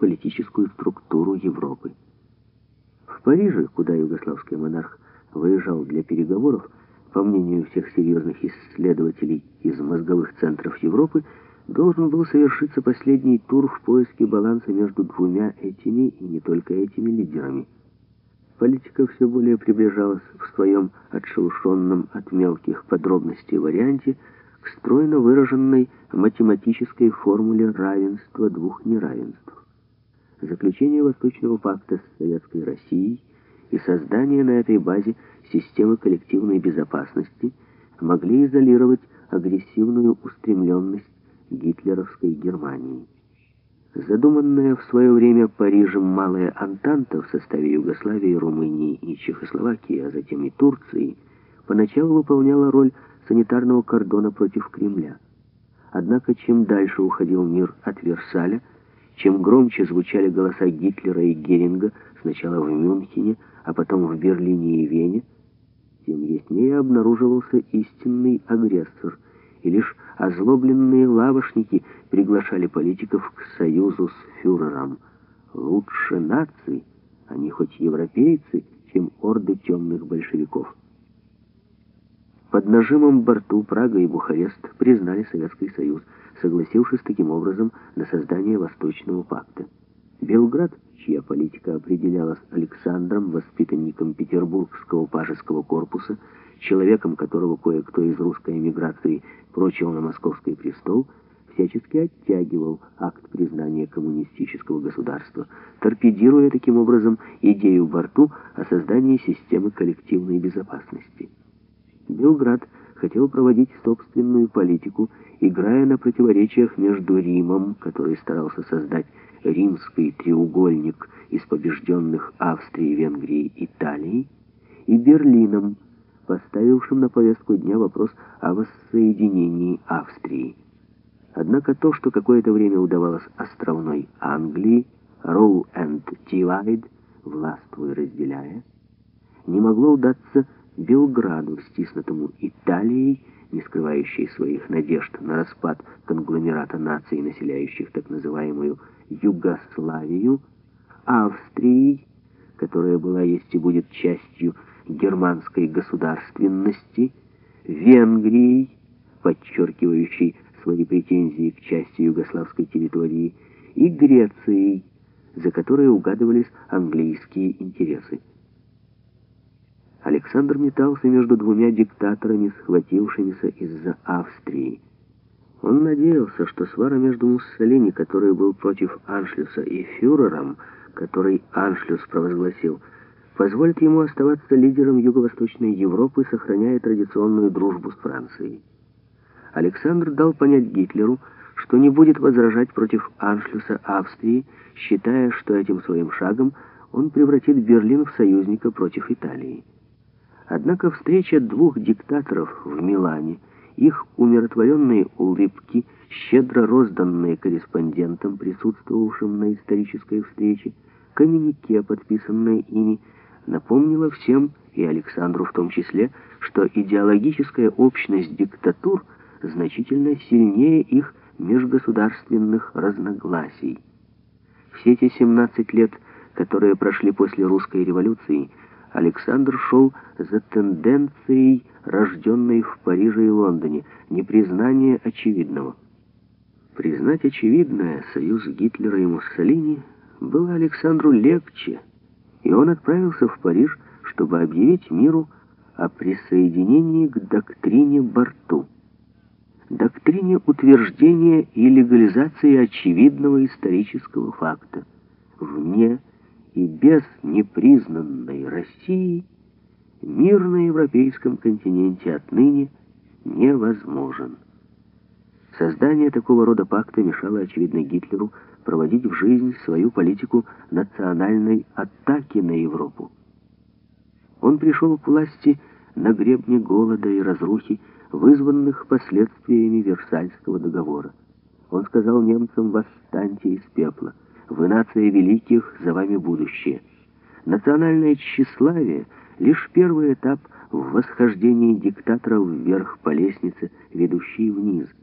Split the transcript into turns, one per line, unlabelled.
политическую структуру Европы. В Париже, куда югославский монарх выезжал для переговоров, по мнению всех серьезных исследователей из мозговых центров Европы, должен был совершиться последний тур в поиске баланса между двумя этими и не только этими лидерами. Политика все более приближалась в своем отшелушенном от мелких подробностей варианте к стройно выраженной математической формуле равенства двух неравенств. Заключение Восточного пакта с Советской Россией и создание на этой базе системы коллективной безопасности могли изолировать агрессивную устремленность гитлеровской Германии. Задуманная в свое время Парижем Малая Антанта в составе Югославии, Румынии и Чехословакии, а затем и Турции, поначалу выполняла роль санитарного кордона против Кремля. Однако, чем дальше уходил мир от Версаля, чем громче звучали голоса Гитлера и Геринга сначала в Мюнхене, а потом в Берлине и Вене, тем яснее обнаруживался истинный агрессор, и лишь озлобленные лавошники приглашали политиков к союзу с фюрером. Лучше наций, они хоть европейцы, чем орды темных большевиков. Под нажимом Борту Прага и Бухарест признали Советский Союз, согласившись таким образом на создание Восточного пакта. Белград, чья политика определялась Александром, воспитанником Петербургского пажеского корпуса, человеком которого кое-кто из русской эмиграции прочил на московский престол, всячески оттягивал акт признания коммунистического государства, торпедируя таким образом идею Борту о создании системы коллективной безопасности. Белград хотел проводить собственную политику, играя на противоречиях между Римом, который старался создать римский треугольник из побежденных Австрии, Венгрии, Италии, и Берлином, поставившим на повестку дня вопрос о воссоединении Австрии. Однако то, что какое-то время удавалось островной Англии, Roll and Divide, властвуя разделяя, не могло удаться Белграду, стиснутому Италией, не скрывающей своих надежд на распад конгломерата наций, населяющих так называемую Югославию, Австрией, которая была есть и будет частью германской государственности, Венгрией, подчеркивающей свои претензии к части югославской территории, и Грецией, за которой угадывались английские интересы. Александр метался между двумя диктаторами, схватившимися из-за Австрии. Он надеялся, что свара между Муссолини, который был против Аншлюса, и фюрером, который Аншлюс провозгласил, позволит ему оставаться лидером Юго-Восточной Европы, сохраняя традиционную дружбу с Францией. Александр дал понять Гитлеру, что не будет возражать против Аншлюса Австрии, считая, что этим своим шагом он превратит Берлин в союзника против Италии. Однако встреча двух диктаторов в Милане, их умиротворенные улыбки, щедро розданные корреспондентам, присутствовавшим на исторической встрече, коммюнике, подписанное ими, напомнила всем, и Александру в том числе, что идеологическая общность диктатур значительно сильнее их межгосударственных разногласий. Все эти 17 лет, которые прошли после русской революции, Александр шел за тенденцией, рожденной в Париже и Лондоне, непризнание очевидного. Признать очевидное, союз Гитлера и Муссолини, было Александру легче, и он отправился в Париж, чтобы объявить миру о присоединении к доктрине Барту. Доктрине утверждения и легализации очевидного исторического факта вне и без непризнанной России мир на европейском континенте отныне невозможен. Создание такого рода пакта мешало, очевидно, Гитлеру проводить в жизнь свою политику национальной атаки на Европу. Он пришел к власти на гребне голода и разрухи, вызванных последствиями Версальского договора. Он сказал немцам «восстаньте из пепла». Вы нация великих, за вами будущее. Национальное тщеславие — лишь первый этап в восхождении диктаторов вверх по лестнице, ведущей вниз —